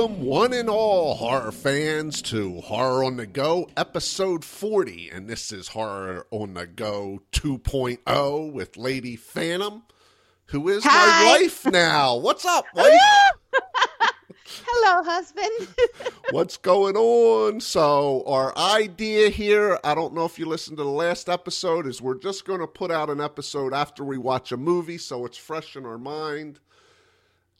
Welcome, one and all horror fans, to Horror on the Go, episode 40. And this is Horror on the Go 2.0 with Lady Phantom, who is Hi. my wife now. What's up, wife? Hello, husband. What's going on? So, our idea here, I don't know if you listened to the last episode, is we're just going to put out an episode after we watch a movie so it's fresh in our mind.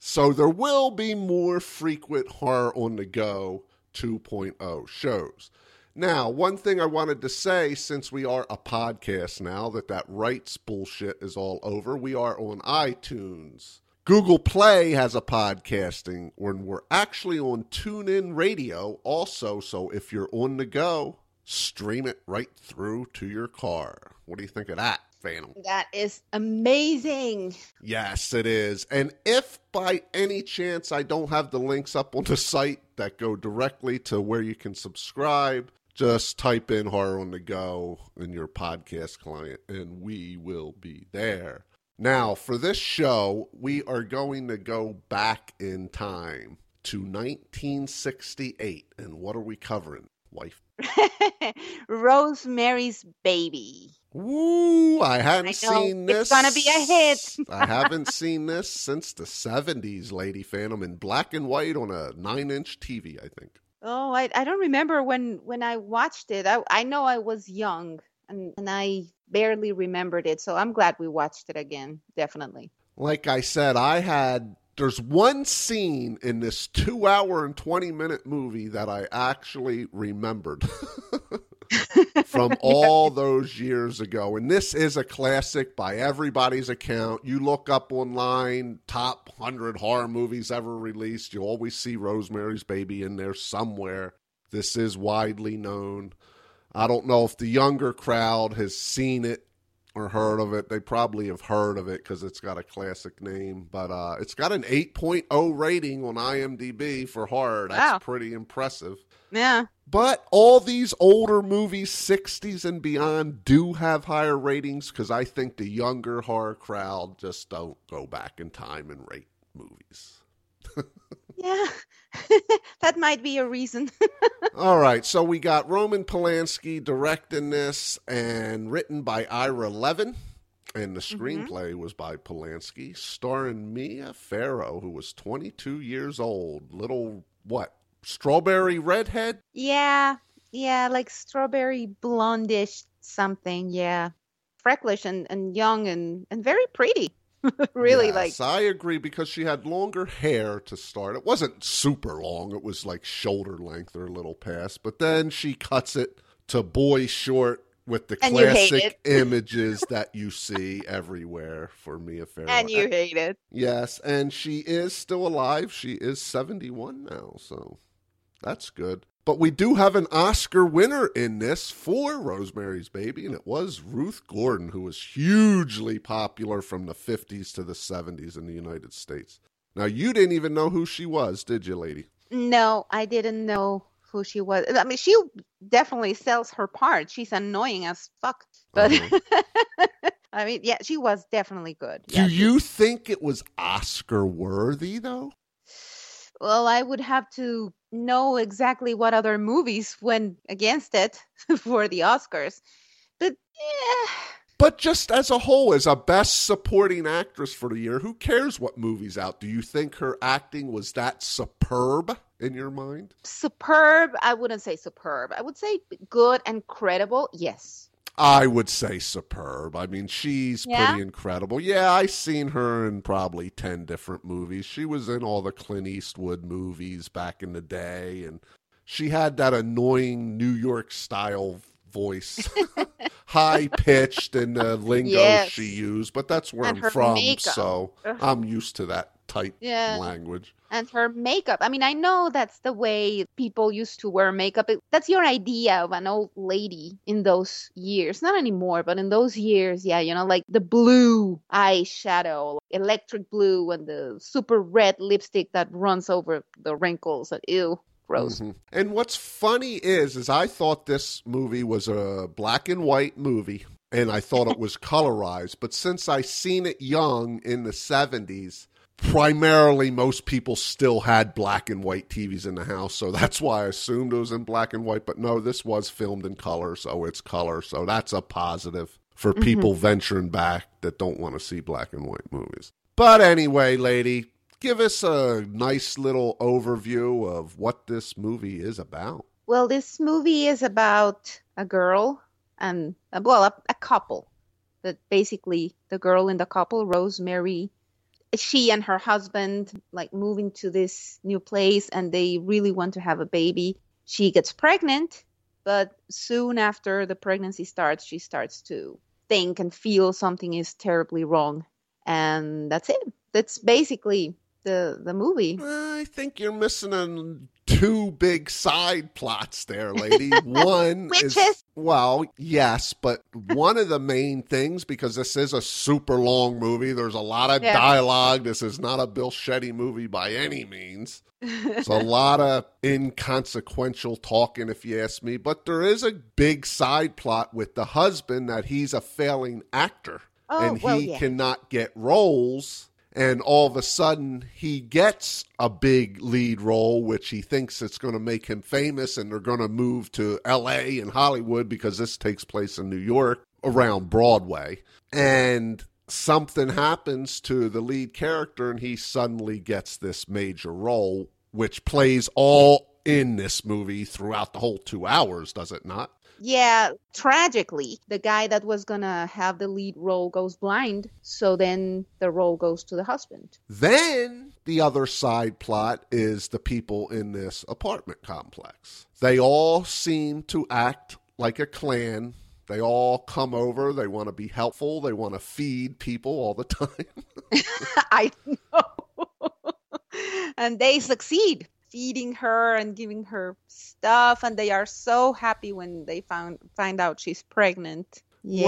So, there will be more frequent Horror on the Go 2.0 shows. Now, one thing I wanted to say since we are a podcast now that that rights bullshit is all over, we are on iTunes. Google Play has a podcasting when we're actually on TuneIn Radio also. So if you're on the go, stream it right through to your car. What do you think of that, Phantom? that is amazing. Yes, it is. And if by any chance I don't have the links up on the site that go directly to where you can subscribe, just type in Horror on the Go in your podcast client and we will be there. Now, for this show, we are going to go back in time to 1968. And what are we covering, wife? Rosemary's Baby. Woo! I hadn't I seen it's gonna be a hit. I haven't seen this since the 70s, Lady Phantom, in black and white on a nine inch TV, I think. Oh, I, I don't remember when when I watched it. I I know I was young and and I barely remembered it. So I'm glad we watched it again. Definitely. Like I said, I had. There's one scene in this two hour and 20 minute movie that I actually remembered from all those years ago. And this is a classic by everybody's account. You look up online, top 100 horror movies ever released, you always see Rosemary's Baby in there somewhere. This is widely known. I don't know if the younger crowd has seen it or heard of it. They probably have heard of it because it's got a classic name, but uh, it's got an 8.0 rating on IMDb for horror. That's Wow. pretty impressive. Yeah. But all these older movies, 60s and beyond, do have higher ratings because I think the younger horror crowd just don't go back in time and rate movies. Yeah. that might be a reason. All right, so we got Roman Polanski directing this and written by Ira Levin. And the mm-hmm. screenplay was by Polanski, starring Mia Farrow, who was 22 years old. Little, what, strawberry redhead? yeah. Yeah, like strawberry blondish something. Yeah. Frecklish and, and young and, and very pretty. really like I agree because she had longer hair to start. It wasn't super long, it was like shoulder length or a little past. But then she cuts it to boy short with the And classic images that you see everywhere for Mia Farrow. and you hate it. Yes, and she is still alive. She is 71 now, so that's good. But we do have an Oscar winner in this for Rosemary's Baby, and it was Ruth Gordon, who was hugely popular from the 50s to the 70s in the United States. Now, you didn't even know who she was, did you, lady? No, I didn't know who she was. I mean, she definitely sells her part. She's annoying as fuck. But I mean, yeah, she was definitely good. Uh-huh. Do Yeah, she- you think it was Oscar worthy, though? Well, I would have to know exactly what other movies went against it for the Oscars. But yeah, But just as a whole, as a best supporting actress for the year, who cares what movie's out? Do you think her acting was that superb in your mind? superb. I wouldn't say superb. I would say good and credible. Yes. I would say superb. I mean, she's Yeah? pretty incredible. Yeah, I seen her in probably 10 different movies. She was in all the Clint Eastwood movies back in the day, and she had that annoying New York style voice, high pitched and the lingo Yes. she used, but that's where And I'm from, makeup. so Ugh. I'm used to that type Yeah. language. and her makeup. I mean, I know that's the way people used to wear makeup. It, that's your idea of an old lady in those years. Not anymore, but in those years, yeah, you know, like the blue eyeshadow, electric blue, and the super red lipstick that runs over the wrinkles. Ew, gross. Mhm. And what's funny is, is I thought this movie was a black and white movie, and I thought it was colorized. But since I seen it young in the seventies, primarily most people still had black and white TVs in the house, so that's why I assumed it was in black and white. But no, this was filmed in color, so it's color. So that's a positive for Mm-hmm. people venturing back that don't want to see black and white movies. But anyway, lady, give us a nice little overview of what this movie is about. Well, this movie is about a girl and, well, a, a couple. That basically the girl in the couple, Rosemary, she and her husband like move into this new place and they really want to have a baby. She gets pregnant, but soon after the pregnancy starts, she starts to think and feel something is terribly wrong. And that's it. That's basically the the movie. I think you're missing a, two big side plots there, lady. One is well, yes, but one of the main things because this is a super long movie. There's a lot of Yeah. dialogue. This is not a Bill Shetty movie by any means. It's a lot of inconsequential talking, if you ask me. But there is a big side plot with the husband that he's a failing actor Oh, and well, he yeah. cannot get roles. And all of a sudden, he gets a big lead role, which he thinks it's going to make him famous, and they're going to move to L.A. and Hollywood because this takes place in New York around Broadway. And something happens to the lead character, and he suddenly gets this major role, which plays all in this movie throughout the whole two hours, does it not? Yeah, tragically, the guy that was gonna have the lead role goes blind, so then the role goes to the husband. Then the other side plot is the people in this apartment complex. They all seem to act like a clan. They all come over, they want to be helpful, they want to feed people all the time. I know. and they succeed feeding her and giving her stuff and they are so happy when they found find out she's pregnant. Yeah.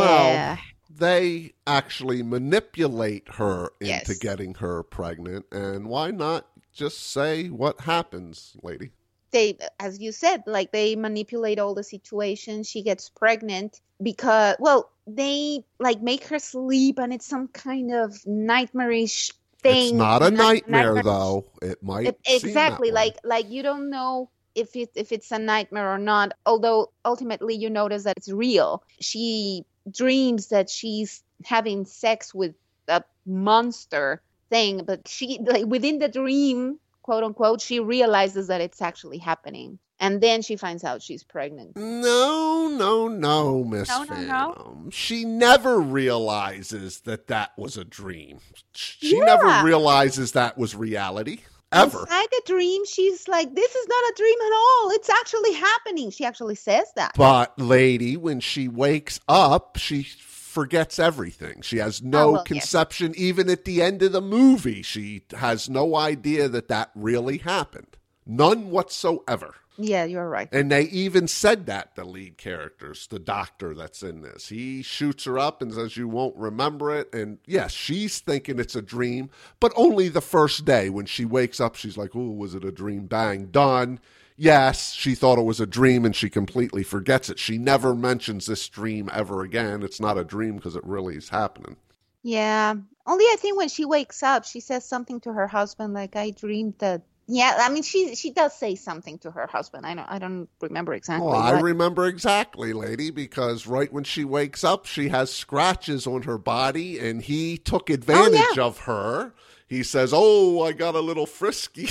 Well, they actually manipulate her into Yes. getting her pregnant. And why not just say what happens, lady? they as you said like they manipulate all the situations she gets pregnant because well they like make her sleep and it's some kind of nightmarish thing It's not a night- nightmare, nightmarish- though. It might that exactly like like you don't know if it if it's a nightmare or not although ultimately you notice that it's real. She dreams that she's having sex with a monster thing but she like within the dream quote unquote she realizes that it's actually happening and then she finds out she's pregnant No, no, no, Miss No, no, no. She never realizes that that was a dream. She Yeah. never realizes that was reality. Ever. inside the dream she's like this is not a dream at all it's actually happening she actually says that But, lady, when she wakes up, she forgets everything. She has no Oh, well, yes. conception. Even at the end of the movie, she has no idea that that really happened. None whatsoever. Yeah you're right And they even said that, the lead characters, the doctor that's in this. He shoots her up and says, You won't remember it. And yes, she's thinking it's a dream, but only the first day when she wakes up, she's like, Oh, was it a dream? Bang, done. Yes, she thought it was a dream and she completely forgets it. She never mentions this dream ever again. It's not a dream because it really is happening. Yeah. Only I think when she wakes up, she says something to her husband like I dreamed that Yeah, I mean she she does say something to her husband. I don't I don't remember exactly. Well, I remember exactly, lady, because right when she wakes up, she has scratches on her body, and he took oh, advantage of her. He says, "Oh, I got a little frisky."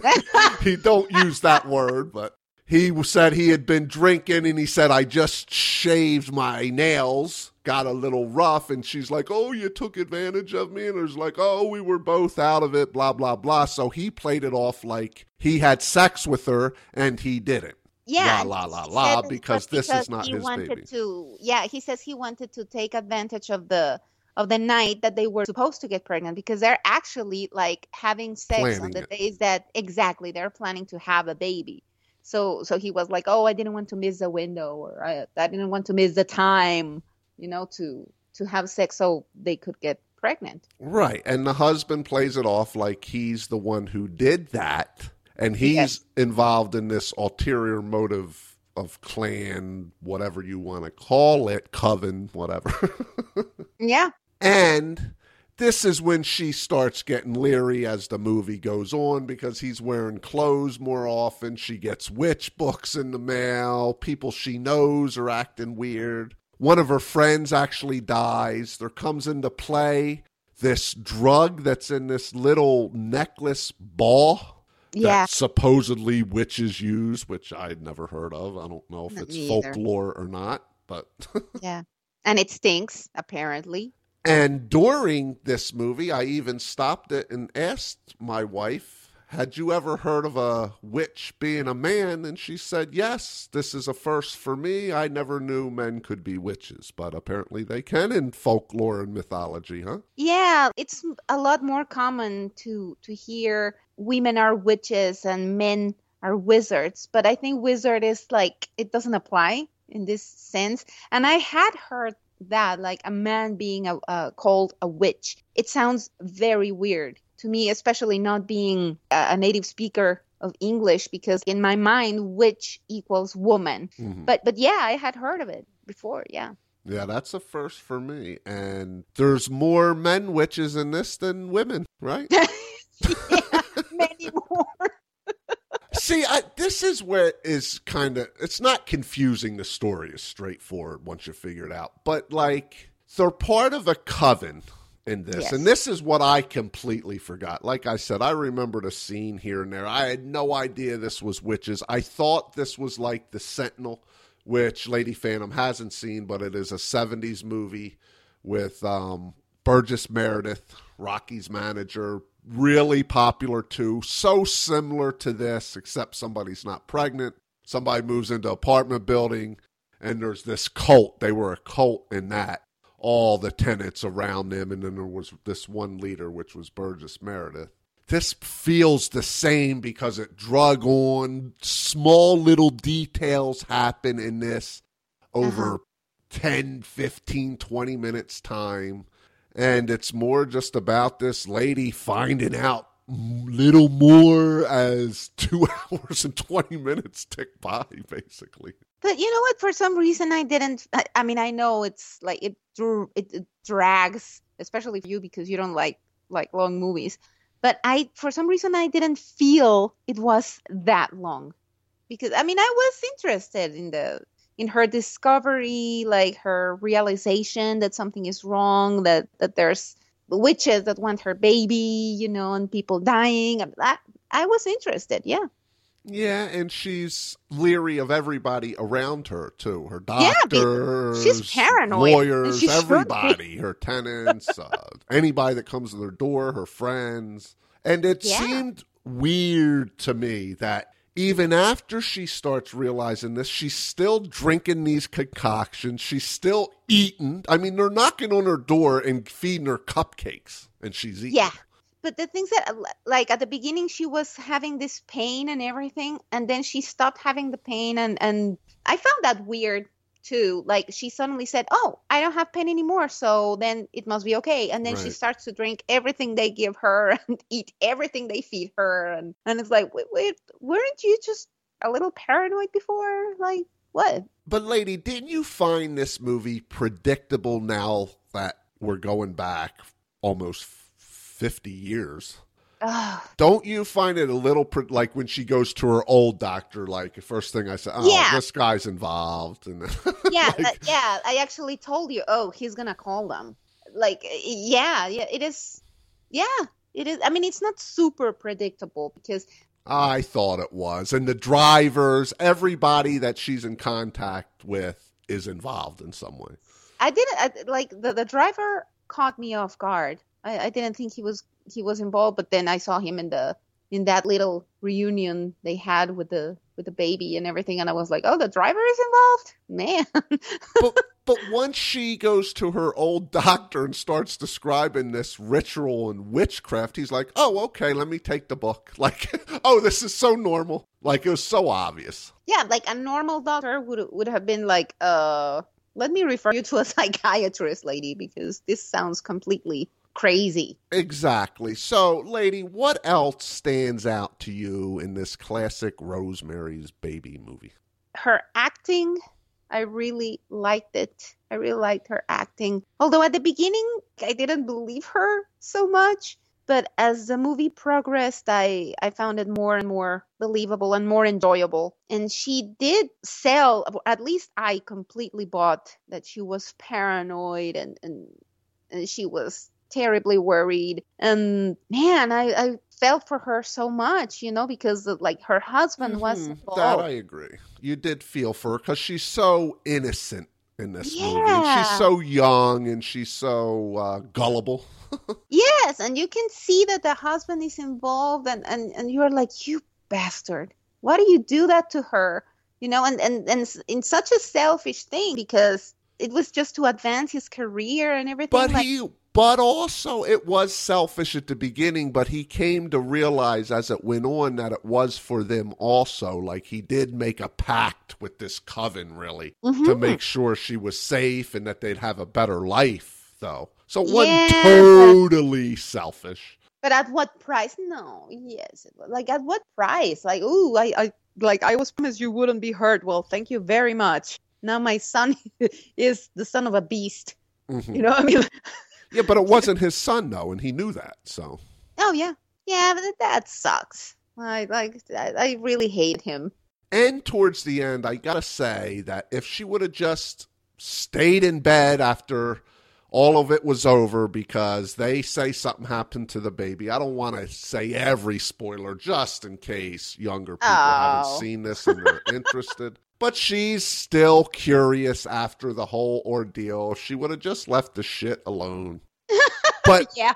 he don't use that word, but he said he had been drinking, and he said, "I just shaved my nails." Got a little rough, and she's like, "Oh, you took advantage of me," and it's like, "Oh, we were both out of it." Blah blah blah. So he played it off like he had sex with her, and he didn't. yeah, la, la la, la, because this is not he his wanted baby. To, yeah, he says he wanted to take advantage of the of the night that they were supposed to get pregnant because they're actually like having sex on the it. days that exactly they're planning to have a baby. So so he was like, "Oh, I didn't want to miss the window or I, I didn't want to miss the time, you know, to to have sex so they could get pregnant." Right. And the husband plays it off like he's the one who did that. And he's Yes. involved in this ulterior motive of clan, whatever you want to call it, coven, whatever. Yeah. and this is when she starts getting leery as the movie goes on because he's wearing clothes more often. She gets witch books in the mail. People she knows are acting weird. One of her friends actually dies. There comes into play this drug that's in this little necklace ball Yeah. that supposedly witches use, which I'd never heard of. I don't know if Me it's either. folklore or not, but Yeah. And it stinks, apparently. And during this movie, I even stopped it and asked my wife, Had you ever heard of a witch being a man? And she said, Yes, this is a first for me. I never knew men could be witches, but apparently they can in folklore and mythology, huh? Yeah, it's a lot more common to to hear women are witches and men are wizards, but I think wizard is like it doesn't apply in this sense. And I had heard that like a man being a, called a witch. It sounds very weird to me, especially not being a, native speaker of English because in my mind witch equals woman. Mhm. But but yeah, I had heard of it before, yeah. Yeah, that's a first for me. And there's more men witches in this than women, right? yeah, many more. See, I, this is where it is kind of. It's not confusing. The story is straightforward once you figure it out. But like, they're part of a coven in this, Yes. and this is what I completely forgot. Like I said, I remembered a scene here and there. I had no idea this was witches. I thought this was like the Sentinel, which Lady Phantom hasn't seen, but it is a '70s movie with um, Burgess Meredith, Rocky's manager, really popular too. So similar to this, except somebody's not pregnant. Somebody moves into apartment building, and there's this cult. They were a cult in that. All the tenants around them, and then there was this one leader, which was Burgess Meredith. This feels the same because it drug on. Small little details happen in this over Uh-huh. 10, 15, 20 minutes time. And it's more just about this lady finding out little more as two hours and 20 minutes tick by, basically. But you know what? For some reason, I didn't. I, I mean, I know it's like it, it it drags, especially for you because you don't like like long movies. But I, for some reason, I didn't feel it was that long, because I mean, I was interested in the in her discovery, like her realization that something is wrong, that that there's witches that want her baby, you know, and people dying. I, I was interested, yeah. Yeah, and she's leery of everybody around her, too. Her Yeah, doctors, she's paranoid, lawyers, she should be. everybody, her tenants, uh, anybody that comes to their door, her friends. And it Yeah. seemed weird to me that even after she starts realizing this, she's still drinking these concoctions. She's still eating. I mean, they're knocking on her door and feeding her cupcakes, and she's eating. Yeah. But the things that, like at the beginning, she was having this pain and everything, and then she stopped having the pain, and and I found that weird too. Like she suddenly said, "Oh, I don't have pain anymore," so then it must be okay. And then she starts to drink everything they give her and eat everything they feed her, and and it's like, wait, wait, weren't you just a little paranoid before? Like what? But, lady, didn't you find this movie predictable now that we're going back almost 50 years? Ugh. Don't you find it a little pre- like when she goes to her old doctor? Like, the first thing I said, oh, Yeah. this guy's involved. And yeah uh, like, that- yeah i actually told you oh he's gonna call them like yeah yeah it is yeah it is i mean it's not super predictable because I thought it was. And the drivers, everybody that she's in contact with is involved in some way. i didn't I, like the, the driver caught me off guard I, I didn't think he was he was involved but then i saw him in the in that little reunion they had with the with the baby and everything and i was like oh the driver is involved man but but once she goes to her old doctor and starts describing this ritual and witchcraft, he's like, "Oh, okay, let me take the book." Like, "Oh, this is so normal." Like it was so obvious. Yeah, like a normal doctor would would have been like, uh, let me refer you to a psychiatrist, lady, because this sounds completely crazy. Exactly. So, lady, what else stands out to you in this classic Rosemary's Baby movie? Her acting, I really liked it. I really liked her acting. Although at the beginning, I didn't believe her so much. But as the movie progressed, I, I found it more and more believable and more enjoyable. And she did sell, at least I completely bought that she was paranoid and, and, and she was terribly worried. And man, I, I felt for her so much, you know, because like her husband was Mhm. involved. That I agree. You did feel for her because she's so innocent in this movie. And she's so young and she's so uh, gullible. Yes, and you can see that the husband is involved, and and and you're like, you bastard! Why do you do that to her? You know, and and and in such a selfish thing because it was just to advance his career and everything. But like, he, but also it was selfish at the beginning. But he came to realize as it went on that it was for them also. Like he did make a pact with this coven, really, to Mhm. make sure she was safe and that they'd have a better life. Though, so it wasn't Yeah, but- totally selfish. But at what price? No, yes. Like at what price? Like, ooh, I, I like I was promised you wouldn't be hurt. Well, thank you very much. Now my son is the son of a beast. Mhm. You know, what I mean, Yeah, but it wasn't his son though, and he knew that. So oh yeah, yeah, but that sucks. I like, I, really hate him. And towards the end, I gotta say that if she would have just stayed in bed after all of it was over because they say something happened to the baby, I don't want to say every spoiler just in case younger people haven't Oh. seen this and they're interested. But she's still curious after the whole ordeal. She would have just left the shit alone. But Yeah,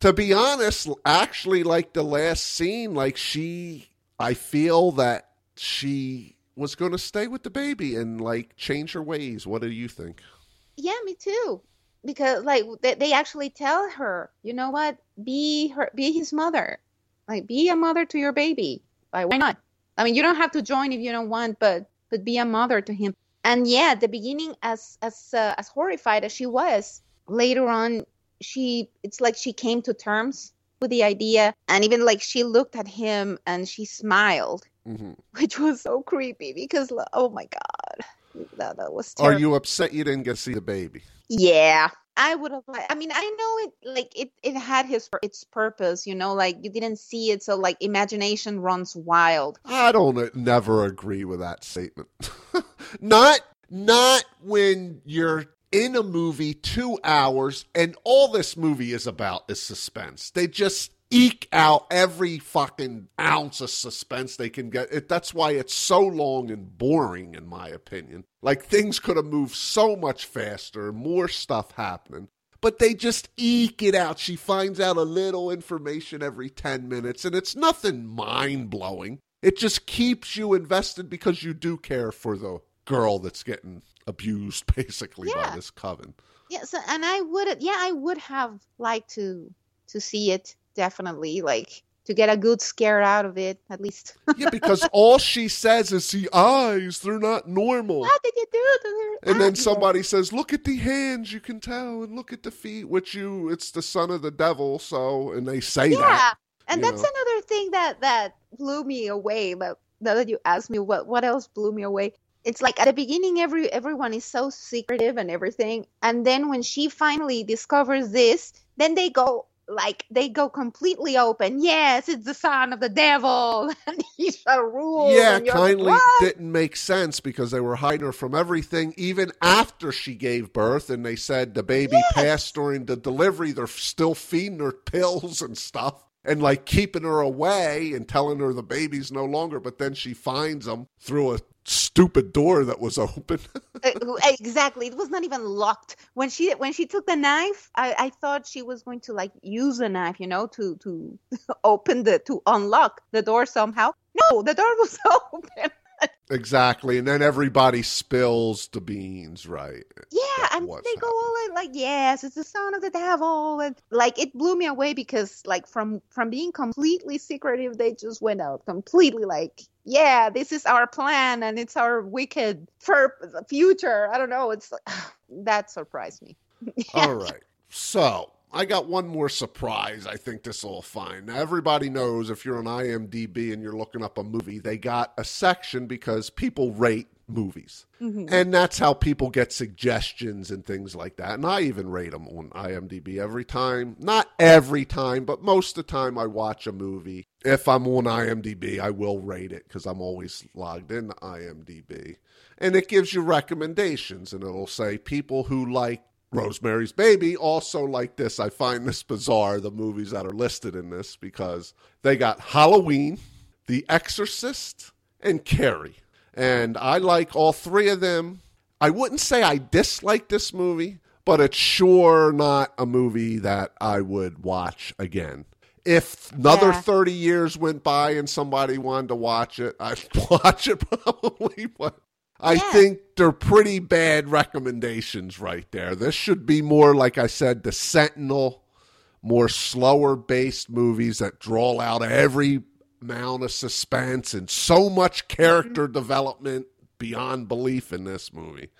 to be honest, actually, like the last scene, like she, I feel that she was going to stay with the baby and like change her ways. What do you think? yeah, me too. Because like they, they actually tell her, you know what? Be her, be his mother. Like be a mother to your baby. Like why not? I mean, you don't have to join if you don't want, but but be a mother to him. And yeah, at the beginning, as as uh, as horrified as she was, later on, she it's like she came to terms with the idea, and even like she looked at him and she smiled, hmm which was so creepy because oh my god, that that was Are you upset you didn't get to see the baby? Yeah, I would have. I mean, I know it. Like it, it had his its purpose. You know, like you didn't see it, so like imagination runs wild. I don't never agree with that statement. not not when you're in a movie 2 hours and all this movie is about is suspense. They just eke out every fucking ounce of suspense they can get. It, that's why it's so long and boring in my opinion. Like things could have moved so much faster, more stuff happening. But they just eke it out. She finds out a little information every 10 minutes, and it's nothing mind blowing. It just keeps you invested because you do care for the girl that's getting abused basically by this coven. Yeah. So, and I would. Yeah, I would have liked to to see it definitely. Like to get a good scare out of it at least. Yeah, because all she says is the eyes, they're not normal. what did you do to her? And then somebody says, "Look at the hands, you can tell, and look at the feet." Which you, it's the son of the devil. So, and they say Yeah, that. and that's know. another thing that that blew me away. But now that you asked me, what what else blew me away? It's like at the beginning, every everyone is so secretive and everything, and then when she finally discovers this, then they go like they go completely open. Yes, it's the son of the devil, and he shall rule. Yeah, you're like, kindly didn't make sense because they were hiding her from everything, even after she gave birth. And they said the baby Yes. passed during the delivery. They're still feeding her pills and stuff and like keeping her away and telling her the baby's no longer. But then she finds them through a stupid door that was open. Uh, exactly it was not even locked when she when she took the knife I, I thought she was going to like use a knife you know to to open the to unlock the door somehow no the door was open exactly. And then everybody spills the beans, right? yeah and they go all like, like yes it's the son of the devil and like it blew me away because like from from being completely secretive they just went out completely like yeah this is our plan and it's our wicked for future i don't know it's that surprised me All right. So I got one more surprise. I think this will find. Now, everybody knows if you're on IMDb and you're looking up a movie, they got a section because people rate movies. Mhm. And that's how people get suggestions and things like that. And I even rate them on IMDb every time. Not every time, but most of the time I watch a movie. If I'm on IMDb, I will rate it because I'm always logged in into IMDb. And it gives you recommendations and it'll say people who like Rosemary's Baby also like this. I find this bizarre, the movies that are listed in this, because they got Halloween, The Exorcist, and Carrie. And I like all three of them. I wouldn't say I dislike this movie, but it's sure not a movie that I would watch again. If another Yeah. 30 years went by and somebody wanted to watch it, I'd watch it probably, but I Yeah. think they're pretty bad recommendations right there. This should be more, like I said, the Sentinel, more slower based movies that draw out every amount of suspense and so much mm-hmm. character development beyond belief in this movie.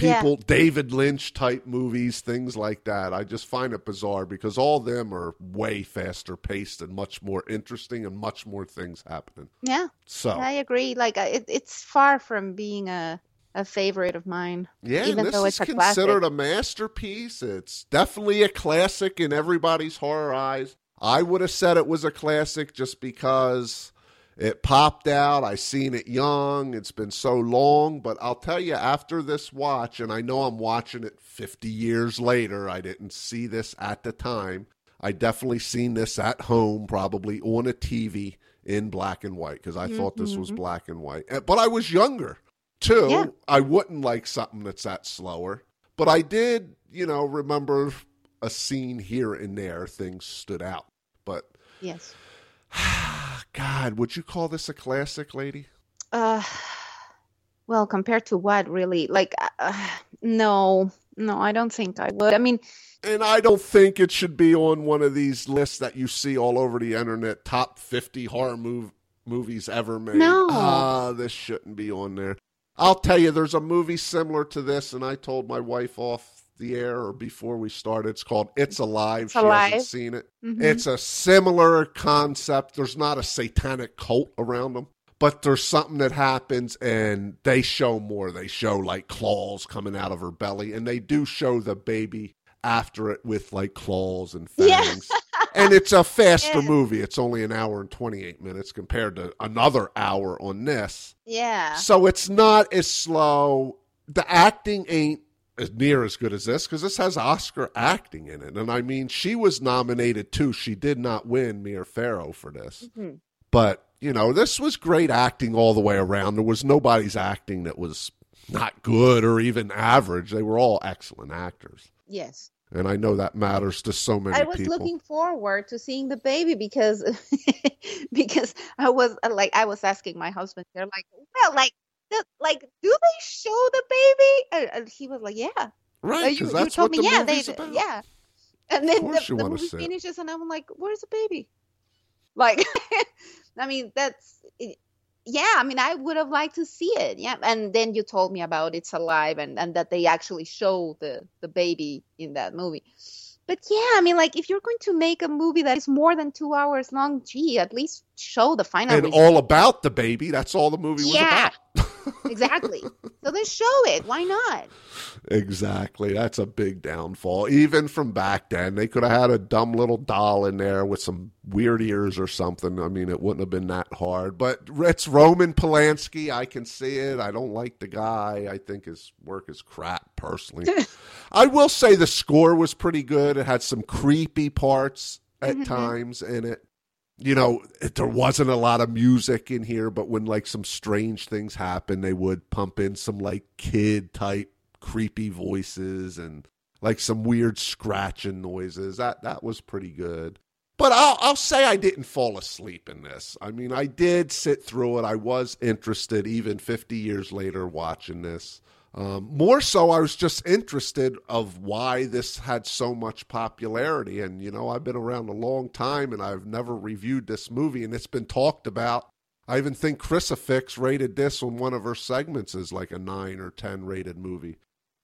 Yeah. People, David Lynch type movies, things like that. I just find it bizarre because all of them are way faster paced and much more interesting and much more things happening. yeah, So, I agree. Like uh, it, it's far from being a a favorite of mine. Yeah, even this though is it's a considered classic. a masterpiece. It's definitely a classic in everybody's horror eyes. I would have said it was a classic just because it popped out. I seen it young. It's been so long, but I'll tell you after this watch, and I know I'm watching it 50 years later. I didn't see this at the time. I definitely seen this at home, probably on a TV in black and white because I thought this was Mhm. black and white. Uh, But I was younger too. Yeah. I wouldn't like something that's that slower. But I did, you know, remember a scene here and there. Things stood out. But Yes. God, would you call this a classic, lady? Uh, well, compared to what, really? Like, uh, no, no, I don't think I would. I mean, And I don't think it should be on one of these lists that you see all over the internet top 50 horror mov- movies ever made. No. Ah, this shouldn't be on there. I'll tell you, there's a movie similar to this, and I told my wife off the air or before we started. It's called It's Alive. It's she Alive. hasn't seen it. mhm. It's a similar concept. There's not a satanic cult around them, but there's something that happens and they show more. They show like claws coming out of her belly, and they do show the baby after it with like claws and Yeah. and it's a faster Yeah. movie. It's only an hour and 28 minutes compared to another hour on this. yeah. So it's not as slow. The acting ain't near as good as this because this has Oscar acting in it. And I mean, she was nominated too. She did not win Mia Farrow for this. Mhm. But, you know, this was great acting all the way around. There was nobody's acting that was not good or even average. They were all excellent actors. Yes. And I know that matters to so many I was people. looking forward to seeing the baby because because I was like I was asking my husband they're like well like the, like do they show the baby and, and he was like yeah Uh, right, you, because you told what me the yeah they about. yeah and then the, you the movie finishes and I'm like where's the baby like I mean that's it, yeah I mean I would have liked to see it yeah and then you told me about it's alive and and that they actually show the the baby in that movie but yeah I mean like if you're going to make a movie that is more than two hours long gee at least show the final And result. all about the baby. That's all the movie was Yeah. about. Exactly so then show it why not Exactly. That's a big downfall. Even from back then, they could have had a dumb little doll in there with some weird ears or something. I mean, it wouldn't have been that hard. But it's Roman Polanski. I can see it. I don't like the guy. I think his work is crap, personally. I will say the score was pretty good. It had some creepy parts at Mhm. times in it. You know, there wasn't a lot of music in here, but when like some strange things happen, they would pump in some like kid type creepy voices and like some weird scratching noises. That that was pretty good. But I'll I'll say I didn't fall asleep in this. I mean, I did sit through it. I was interested even 50 years later watching this. Um, more so, I was just interested of why this had so much popularity. And you know, I've been around a long time, and I've never reviewed this movie, and it's been talked about. I even think Crucifix rated this on one of her segments as like a nine or ten rated movie.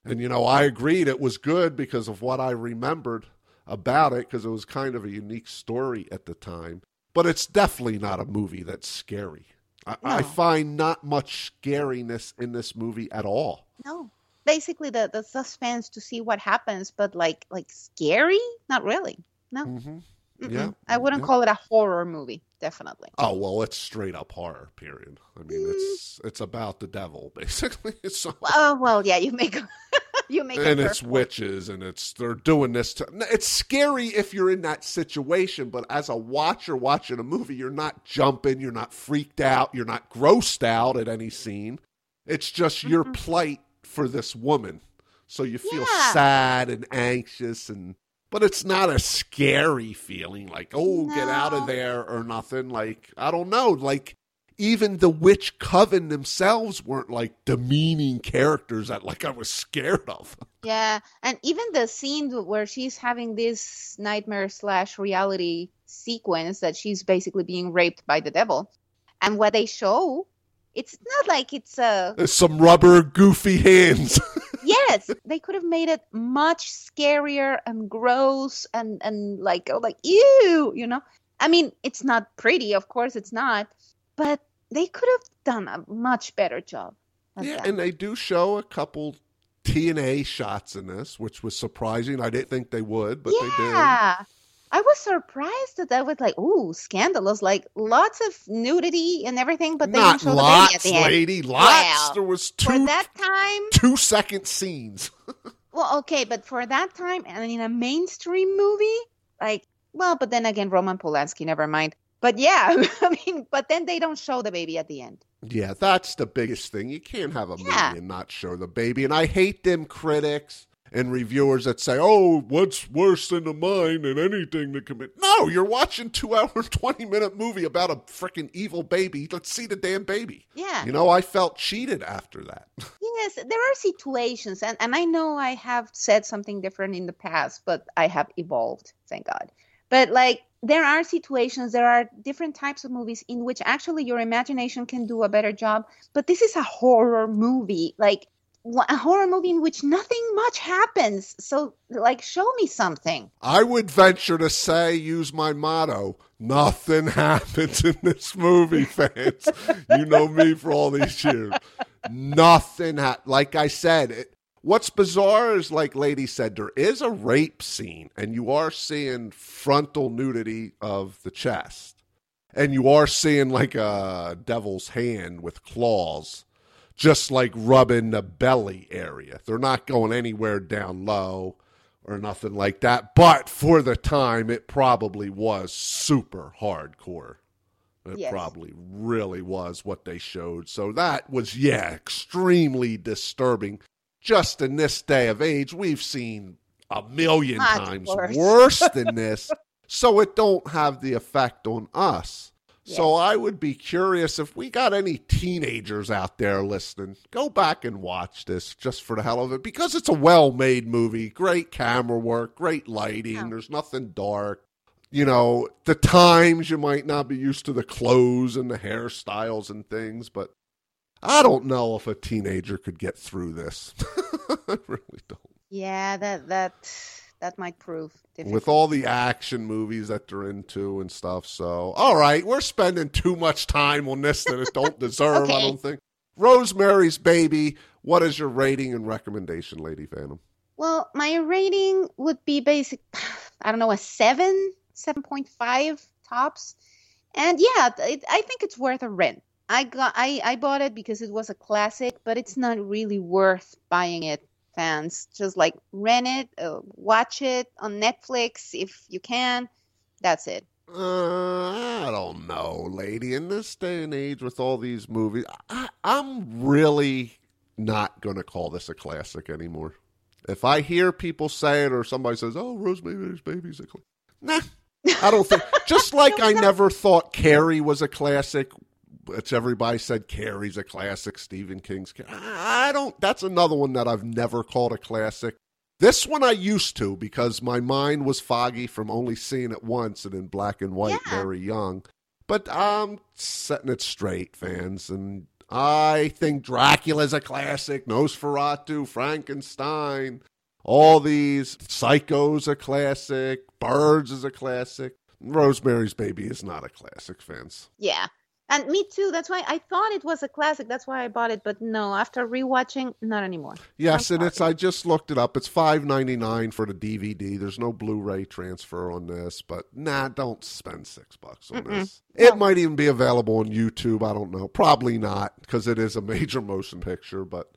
And you know, I agreed it was good because of what I remembered about it, because it was kind of a unique story at the time. But it's definitely not a movie that's scary. I, No. I find not much scariness in this movie at all. No. Basically the the suspense to see what happens, but like like scary? Not really. No. hmm Mm-mm. Yeah, I wouldn't yeah. call it a horror movie, definitely. Oh well, it's straight up horror. Period. I mean, Mm. it's it's about the devil basically. It's Oh well, yeah, you make you make and it's point. witches and it's they're doing this to it's scary if you're in that situation but as a watcher watching a movie you're not jumping you're not freaked out you're not grossed out at any scene it's just your Mhm. plight for this woman so you feel Yeah. sad and anxious and but it's not a scary feeling like oh get out of there or nothing like i don't know like even the witch coven themselves weren't like demeaning characters that like I was scared of. Yeah, and even the scene where she's having this nightmare slash reality sequence that she's basically being raped by the devil, and what they show, it's not like it's a There's some rubber goofy hands. yes, they could have made it much scarier and gross and and like oh, like ew, you know. I mean, it's not pretty, of course it's not, but they could have done a much better job. yeah, that. and they do show a couple TNA shots in this, which was surprising. I didn't think they would, but they did. I was surprised that that was like, ooh, scandalous. Like lots of nudity and everything, but they Not didn't show the baby at the end. lady. Lots. Well, there was two For that time, two second scenes. well, okay, but for that time and in a mainstream movie, like, well, but then again, Roman Polanski, never mind. But yeah, I mean, but then they don't show the baby at the end. Yeah, that's the biggest thing. You can't have a Yeah. movie and not show the baby. And I hate them critics and reviewers that say, "Oh, what's worse than the mine and anything that commit?" No, you're watching two hour twenty minute movie about a freaking evil baby. Let's see the damn baby. Yeah. You know, I felt cheated after that. Yes, there are situations, and, and I know I have said something different in the past, but I have evolved, thank God. But like, there are situations, there are different types of movies in which actually your imagination can do a better job. But this is a horror movie, like a horror movie in which nothing much happens. So, like, show me something. I would venture to say, use my motto: nothing happens in this movie, fans. you know me for all these years. Nothing. Ha- like I said, it, what's bizarre is, like Lady said, there is a rape scene, and you are seeing frontal nudity of the chest, and you are seeing like a devil's hand with claws. Just like rubbing the belly area. They're not going anywhere down low or nothing like that. But for the time, it probably was super hardcore. It Yes. probably really was what they showed. So that was, yeah, extremely disturbing. Just in this day of age, we've seen a million times worse. worse than this. So it don't have the effect on us. So I would be curious if we got any teenagers out there listening, go back and watch this just for the hell of it because it's a well-made movie, great camera work, great lighting, there's nothing dark. You know, the times you might not be used to the clothes and the hairstyles and things, but I don't know if a teenager could get through this. I really don't. Yeah, that that that might prove difficult. with all the action movies that they're into and stuff. So, all right, we're spending too much time on this that it don't deserve. I don't think. Rosemary's Baby. What is your rating and recommendation, Lady Phantom? Well, my rating would be basic. I don't know, a seven, seven point five tops, and yeah, it, I think it's worth a rent. I got, I, I bought it because it was a classic, but it's not really worth buying it. Fans, just like rent it, uh, watch it on Netflix if you can. That's it. Uh, I don't know, lady. In this day and age, with all these movies, I, I'm really not going to call this a classic anymore. If I hear people say it or somebody says, "Oh, Rosemary's Baby's a classic," nah, I don't think. Just like I never thought Carrie was a classic, which everybody said Carrie's a classic. Stephen King's. I I don't. That's another one that I've never called a classic. This one I used to because my mind was foggy from only seeing it once and in black and white Yeah. very young. But I'm setting it straight, fans, and I think Dracula's a classic, Nosferatu, Frankenstein, all these Psycho's a classic, Birds is a classic. Rosemary's Baby is not a classic, fans. Yeah, And me too. That's why I thought it was a classic. That's why I bought it. But no, after rewatching, not anymore. Yes, I'm and it's. I just looked it up. It's five ninety nine for the DVD. There's no Blu-ray transfer on this, but nah, don't spend six bucks on Mm-mm. this. It No. might even be available on YouTube. I don't know. Probably not because it is a major motion picture. But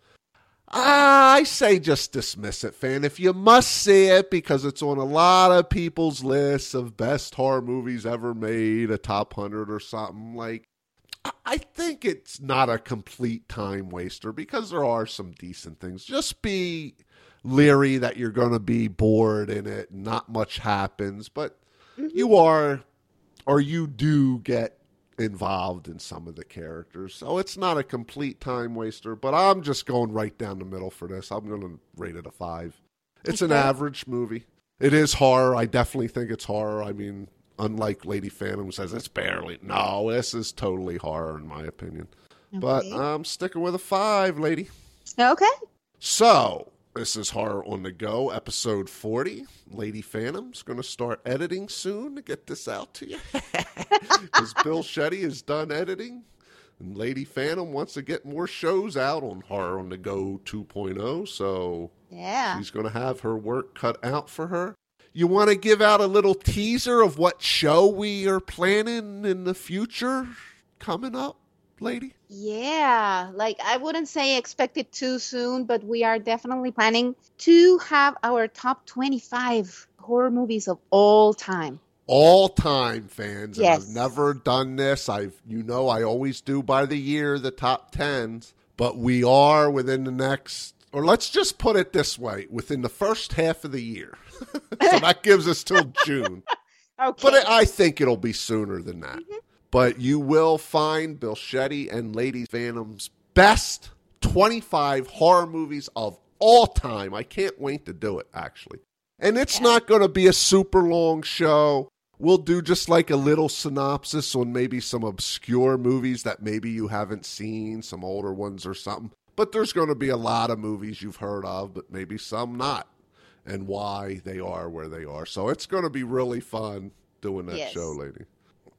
I say just dismiss it, fan. If you must see it because it's on a lot of people's lists of best horror movies ever made, a top hundred or something like. I- think it's not a complete time waster because there are some decent things. Just be leery that you're going to be bored in it. Not much happens, but Mhm. you are, or you do get involved in some of the characters. So it's not a complete time waster, but I'm just going right down the middle for this. I'm going to rate it a five. It's an average movie. It is horror. I definitely think it's horror. I mean, unlike Lady Phantom who says it's barely. No, this is totally horror in my opinion. But I'm um, sticking with a five, lady. okay. So, this is Horror on the Go, episode 40. Lady Phantom's going to start editing soon to get this out to you. Because Bill Shetty is done editing. And Lady Phantom wants to get more shows out on Horror on the Go 2.0. So, Yeah. she's going to have her work cut out for her. You want to give out a little teaser of what show we are planning in the future coming up, lady? Yeah, like I wouldn't say expect it too soon, but we are definitely planning to have our top 25 horror movies of all time. all time fans. Yes. I've never done this. I've you know I always do by the year the top tens, but we are within the next or let's just put it this way, within the first half of the year. so that gives us till June. Okay. But I I think it'll be sooner than that. Mm-hmm. But you will find Bill Shetty and Lady Phantom's best 25 horror movies of all time. I can't wait to do it, actually. And it's Yeah. not going to be a super long show. We'll do just like a little synopsis on maybe some obscure movies that maybe you haven't seen, some older ones or something. But there's going to be a lot of movies you've heard of, but maybe some not, and why they are where they are. So it's going to be really fun doing that Yes. show, lady.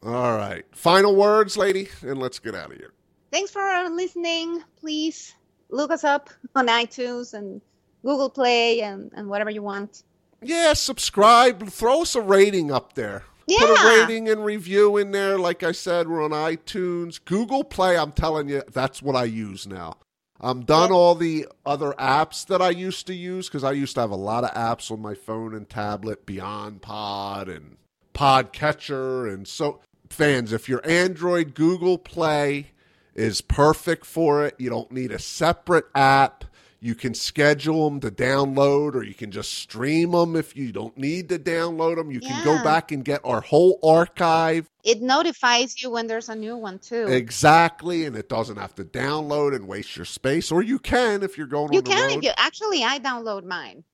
All right. Final words, lady, and let's get out of here. Thanks for listening. Please look us up on iTunes and Google Play and, and whatever you want. Yeah, subscribe. Throw us a rating up there. Yeah. Put a rating and review in there. Like I said, we're on iTunes. Google Play, I'm telling you, that's what I use now. I'm done all the other apps that I used to use because I used to have a lot of apps on my phone and tablet, Beyond Pod and Podcatcher. And so, fans, if your Android, Google Play is perfect for it. You don't need a separate app. You can schedule them to download, or you can just stream them if you don't need to download them. You can go back and get our whole archive It notifies you when there's a new one too. exactly, and it doesn't have to download and waste your space. Or you can if you're going you can if you actually I download mine.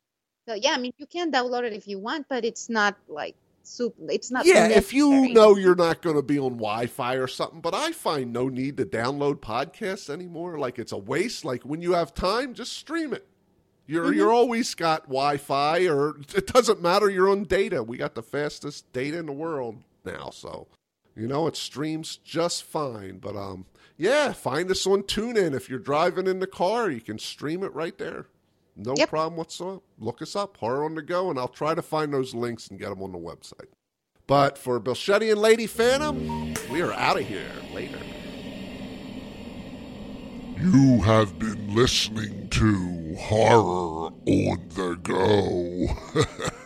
So yeah, I mean you can download it if you want, but it's not like super it's not yeah, if you know you're not going to be on Wi-Fi or something, but I find no need to download podcasts anymore. Like it's a waste. Like when you have time, just stream it. You're Mhm. you're always got Wi-Fi, or it doesn't matter. You're on data. We got the fastest data in the world now, so you know it streams just fine. But um, yeah, find us on TuneIn if you're driving in the car. You can stream it right there. No Yep. problem whatsoever. Look us up, Horror on the Go, and I'll try to find those links and get them on the website. But for Bill Shetty and Lady Phantom, we are out of here. Later. You have been listening to Horror on the Go.